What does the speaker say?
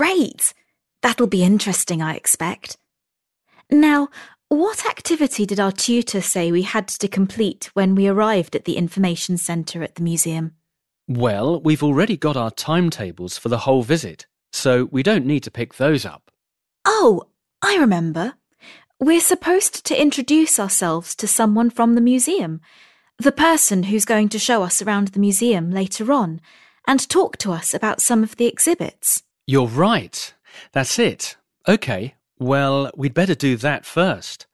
Great! That'll be interesting, I expect. Now, what activity did our tutor say we had to complete when we arrived at the information centre at the museum? Well, we've already got our timetables for the whole visit, so we don't need to pick those up. Oh, I remember. We're supposed to introduce ourselves to someone from the museum, the person who's going to show us around the museum later on, and talk to us about some of the exhibits. You're right. That's it. OK, well, we'd better do that first.